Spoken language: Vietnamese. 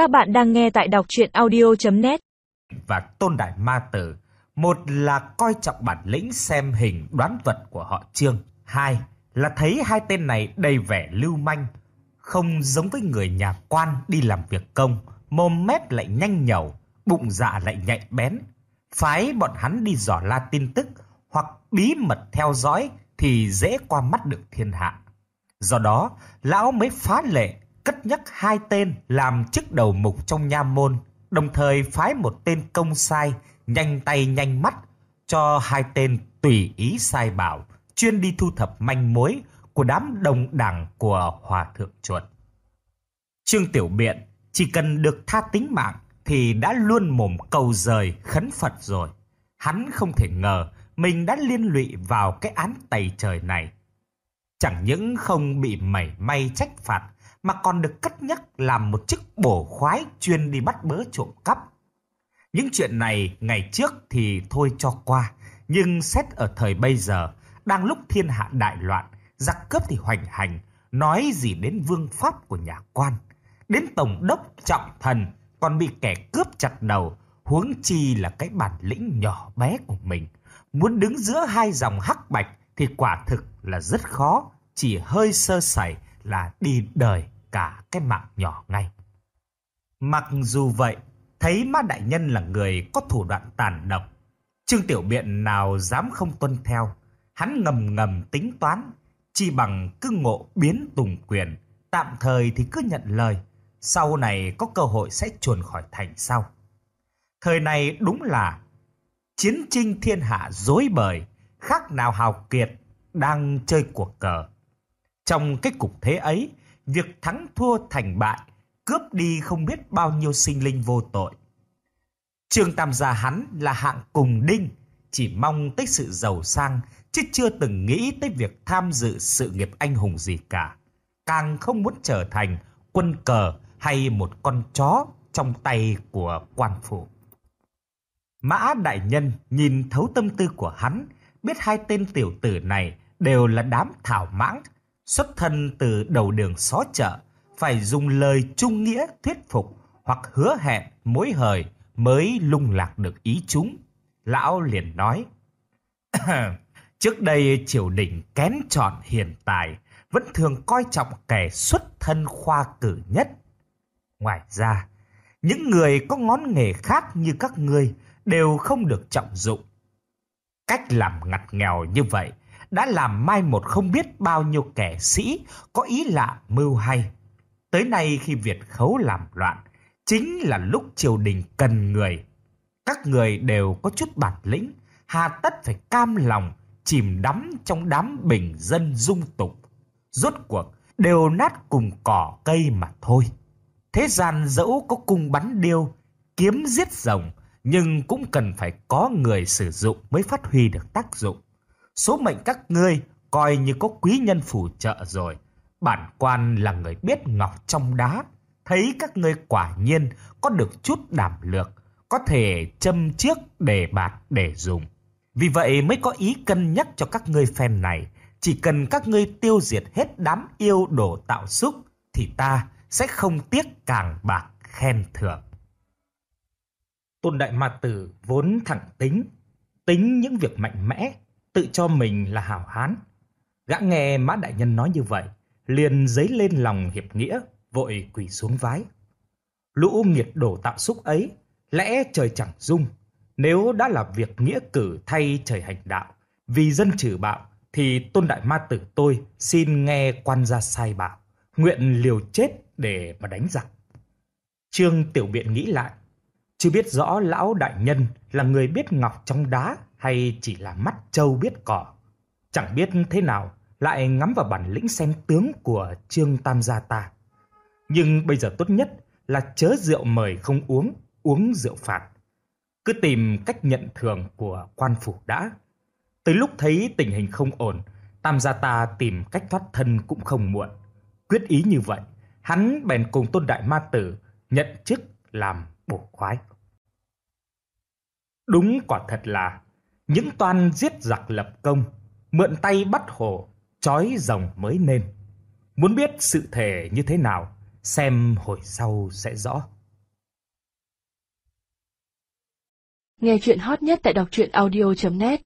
Các bạn đang nghe tại đọc chuyện audio.net Và tôn đại ma tử Một là coi trọng bản lĩnh xem hình đoán vật của họ Trương. Hai là thấy hai tên này đầy vẻ lưu manh Không giống với người nhà quan đi làm việc công Mồm mép lại nhanh nhẩu Bụng dạ lại nhạy bén. Phái bọn hắn đi dò la tin tức Hoặc bí mật theo dõi Thì dễ qua mắt được thiên hạ. Do đó, lão mới phá lệ cất nhắc hai tên làm chức đầu mục trong nha môn, đồng thời phái một tên công sai nhanh tay nhanh mắt cho hai tên tùy ý sai bảo, chuyên đi thu thập manh mối của đám đồng đảng của Hòa Thượng Chuột. Trương Tiểu Biện chỉ cần được tha tính mạng thì đã luôn mồm cầu rời khấn Phật rồi. Hắn không thể ngờ mình đã liên lụy vào cái án tày trời này. Chẳng những không bị mảy may trách phạt mà còn được cất nhắc làm một chức bổ khoái chuyên đi bắt bớ trộm cắp. Những chuyện này ngày trước thì thôi cho qua, nhưng xét ở thời bây giờ, đang lúc thiên hạ đại loạn, giặc cướp thì hoành hành, nói gì đến vương pháp của nhà quan. Đến tổng đốc trọng thần còn bị kẻ cướp chặt đầu, huống chi là cái bản lĩnh nhỏ bé của mình. Muốn đứng giữa hai dòng hắc bạch thì quả thực là rất khó, chỉ hơi sơ sẩy là đi đời cả cái mạng nhỏ ngay. Mặc dù vậy, thấy ma Đại Nhân là người có thủ đoạn tàn độc, Trương Tiểu Biện nào dám không tuân theo, hắn ngầm ngầm tính toán, chỉ bằng cứ ngộ biến tùng quyền, tạm thời thì cứ nhận lời, sau này có cơ hội sẽ chuồn khỏi thành sau. Thời này đúng là chiến tranh thiên hạ dối bời, khác nào hào kiệt đang chơi cuộc cờ. Trong cái cục thế ấy, việc thắng thua thành bại, cướp đi không biết bao nhiêu sinh linh vô tội. Trương Tam gia hắn là hạng cùng đinh, chỉ mong tới sự giàu sang, chứ chưa từng nghĩ tới việc tham dự sự nghiệp anh hùng gì cả. Càng không muốn trở thành quân cờ hay một con chó trong tay của quan phủ. Mã Đại Nhân nhìn thấu tâm tư của hắn, biết hai tên tiểu tử này đều là đám thảo mãng, xuất thân từ đầu đường xó chợ, phải dùng lời trung nghĩa thuyết phục hoặc hứa hẹn mối hời mới lung lạc được ý chúng. Lão liền nói, trước đây triều đình kén chọn hiền tài, vẫn thường coi trọng kẻ xuất thân khoa cử nhất. Ngoài ra, những người có ngón nghề khác như các ngươi đều không được trọng dụng. Cách làm ngặt nghèo như vậy đã làm mai một không biết bao nhiêu kẻ sĩ có ý lạ mưu hay. Tới nay khi Việt khấu làm loạn, chính là lúc triều đình cần người. Các người đều có chút bản lĩnh, hà tất phải cam lòng, chìm đắm trong đám bình dân dung tục. Rốt cuộc, đều nát cùng cỏ cây mà thôi. Thế gian dẫu có cung bắn điêu, kiếm giết rồng, nhưng cũng cần phải có người sử dụng mới phát huy được tác dụng. Số mệnh các ngươi coi như có quý nhân phù trợ rồi. Bản quan là người biết ngọc trong đá. Thấy các ngươi quả nhiên có được chút đảm lược. Có thể châm chiếc để bạt để dùng. Vì vậy mới có ý cân nhắc cho các ngươi phen này. Chỉ cần các ngươi tiêu diệt hết đám yêu đồ tạo xúc. Thì ta sẽ không tiếc càng bạc khen thưởng. Tôn Đại Ma Tử vốn thẳng tính. Tính những việc mạnh mẽ tự cho mình là hảo hán. Gã nghe Mã Đại Nhân nói như vậy, liền dấy lên lòng hiệp nghĩa, vội quỳ xuống vái. Lũ nghiệt đổ tạo xúc ấy, lẽ trời chẳng dung. Nếu đã là việc nghĩa cử thay trời hành đạo, vì dân trừ bạo, thì tôn đại ma tử tôi xin nghe quan gia sai bảo, nguyện liều chết để mà đánh giặc. Trương Tiểu Biện nghĩ lại, chưa biết rõ lão đại nhân là người biết ngọc trong đá hay chỉ là mắt trâu biết cỏ. Chẳng biết thế nào lại ngắm vào bản lĩnh xem tướng của Trương Tam gia ta. Nhưng bây giờ tốt nhất là chớ rượu mời không uống, uống rượu phạt. Cứ tìm cách nhận thường của quan phủ đã. Tới lúc thấy tình hình không ổn, Tam gia ta tìm cách thoát thân cũng không muộn. Quyết ý như vậy, hắn bèn cùng tôn đại ma tử nhận chức làm bổ khoái. Đúng quả thật là những toan giết giặc lập công, mượn tay bắt hổ, trói rồng mới nên. Muốn biết sự thể như thế nào, xem hồi sau sẽ rõ. Nghe chuyện hot nhất tại đọc truyện audio.net